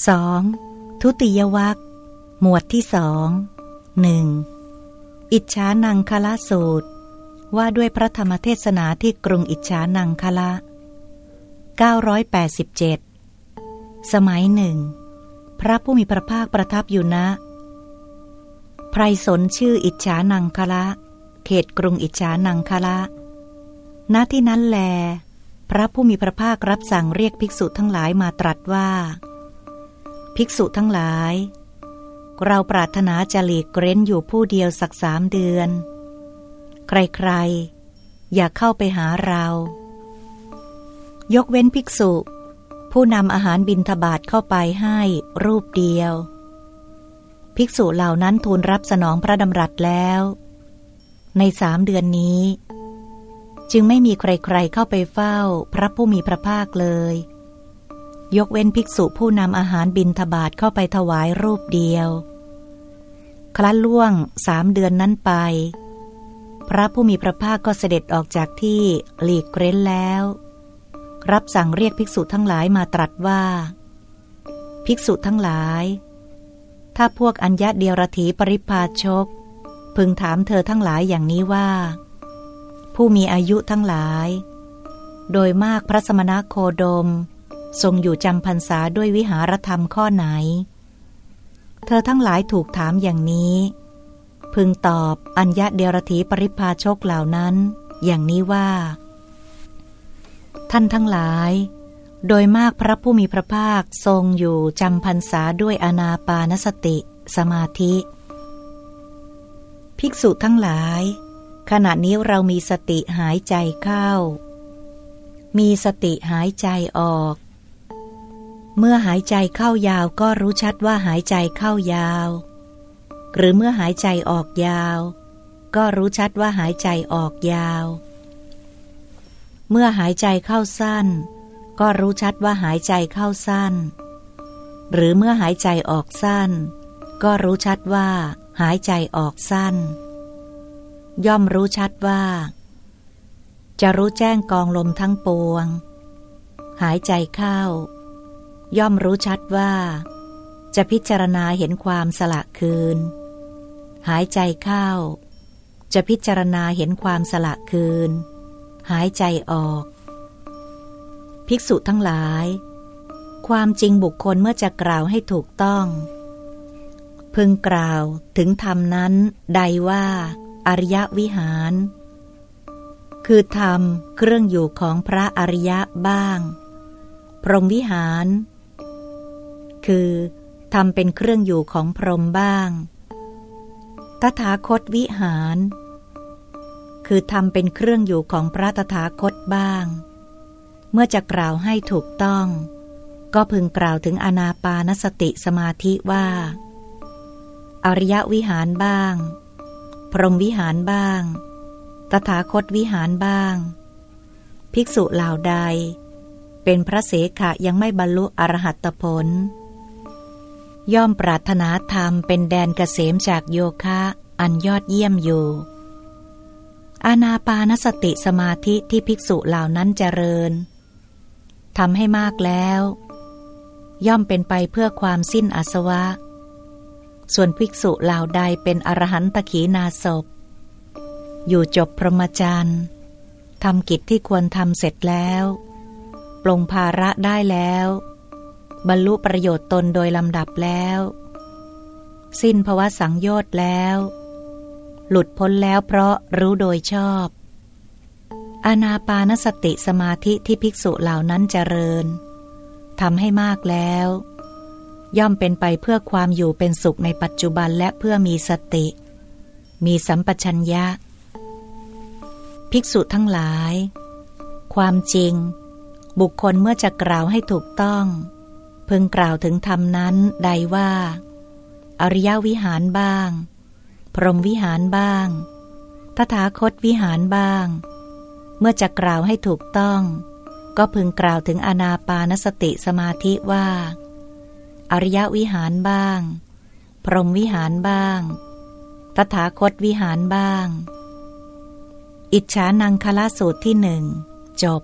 2. ทุติยวัคหมวดที่สองหนึ่งอิจฉานังคละสูตร ว่าด้วยพระธรรมเทศนาที่กรุงอิจฉานังคละ 987 สมัยหนึ่ง พระผู้มีพระภาคประทับอยู่ณไพรสนชื่ออิจฉานังคละ เขตกรุงอิจฉานังคละ ณที่นั้นแล พระผู้มีพระภาครับสั่งเรียกภิกษุทั้งหลายมาตรัสว่า ภิกษุทั้งหลาย เราปรารถนาจะหลีกเร้นอยู่ผู้เดียวสักสามเดือน ใครๆ อย่าเข้าไปหาเรา ยกเว้นภิกษุ ผู้นำอาหารบินทบาทเข้าไปให้รูปเดียว ภิกษุเหล่านั้นทูลรับสนองพระดำรัสแล้ว ในสามเดือนนี้ จึงไม่มีใครๆเข้าไปเฝ้าพระผู้มีพระภาคเลย ยกเว้นภิกษุผู้นำอาหารบินทบาทเข้าไปถวายรูปเดียวคลั้นล่วงสามเดือนนั้นไป พระผู้มีพระภาคก็เสด็จออกจากที่หลีกเร้นแล้ว รับสั่งเรียกภิกษุทั้งหลายมาตรัสว่า ภิกษุทั้งหลาย ถ้าพวกอัญญาเดียรถีปริพาชก พึงถามเธอทั้งหลายอย่างนี้ว่า ผู้มีอายุทั้งหลาย โดยมากพระสมณโคดม ทรงอยู่จำพรรษาด้วยวิหารธรรมข้อไหน เธอทั้งหลายถูกถามอย่างนี้ พึงตอบอัญญาเดียรถีปริพาชกเหล่านั้น อย่างนี้ว่า ท่านทั้งหลาย โดยมากพระผู้มีพระภาคทรงอยู่จำพรรษาด้วยอนาปานสติ สมาธิ ภิกษุทั้งหลาย ขณะนี้เรามีสติหายใจเข้า มีสติหายใจออก เมื่อหายใจเข้ายาวก็รู้ชัดว่าหายใจเข้ายาว หรือเมื่อหายใจออกยาว ก็รู้ชัดว่าหายใจออกยาว เมื่อหายใจเข้าสั้น ก็รู้ชัดว่าหายใจเข้าสั้น หรือเมื่อหายใจออกสั้น ก็รู้ชัดว่า หายใจออกสั้น ย่อมรู้ชัดว่า จะรู้แจ้งกองลมทั้งปวง หายใจเข้า ย่อมรู้ชัดว่า จะพิจารณาเห็นความสละคืน หายใจเข้า จะพิจารณาเห็นความสละคืน หายใจออก ภิกษุทั้งหลาย ความจริงบุคคลเมื่อจะกล่าวให้ถูกต้อง พึงกล่าวถึงธรรมนั้นใดว่า อริยวิหาร คือธรรมเครื่องอยู่ของพระอริยะบ้างพรหมวิหาร คือทำเป็นเครื่องอยู่ของพรหมบ้าง ตถาคตวิหาร คือทำเป็นเครื่องอยู่ของพระตถาคตบ้าง เมื่อจะกล่าวให้ถูกต้อง ก็พึงกล่าวถึงอนาปานสติสมาธิว่า อริยวิหารบ้าง พรหมวิหารบ้าง ตถาคตวิหารบ้าง ภิกษุเหล่าใด เป็นพระเสขะยังไม่บรรลุอรหัตผล ย่อมปรารถนาธรรมเป็นแดนเกษมจากโยคะอันยอดเยี่ยมอยู่ อานาปานสติสมาธิที่ภิกษุเหล่านั้นเจริญทำให้มากแล้ว ย่อมเป็นไปเพื่อความสิ้นอาสวะ ส่วนภิกษุเหล่าใดเป็นอรหันตขีนาศพ อยู่จบพรหมจรรย์ทำกิจที่ควรทำเสร็จแล้ว ปลงภาระได้แล้ว บรรลุประโยชน์ตนโดยลำดับแล้ว สิ้นภวะสังโยชน์แล้ว หลุดพ้นแล้วเพราะรู้โดยชอบ อานาปานสติสมาธิที่ภิกษุเหล่านั้นเจริญทำให้มากแล้ว ย่อมเป็นไปเพื่อความอยู่เป็นสุขในปัจจุบันและเพื่อมีสติ มีสัมปชัญญะ ภิกษุทั้งหลาย ความจริง บุคคลเมื่อจะกล่าวให้ถูกต้อง พึงกล่าวถึงธรรมนั้นใดว่า อริยวิหารบ้าง พรหมวิหารบ้าง ตถาคตวิหารบ้าง เมื่อจะกล่าวให้ถูกต้อง ก็พึงกล่าวถึงอนาปานสติสมาธิว่า อริยวิหารบ้าง พรหมวิหารบ้าง ตถาคตวิหารบ้าง อิจฉานังคละสูตรที่หนึ่งจบ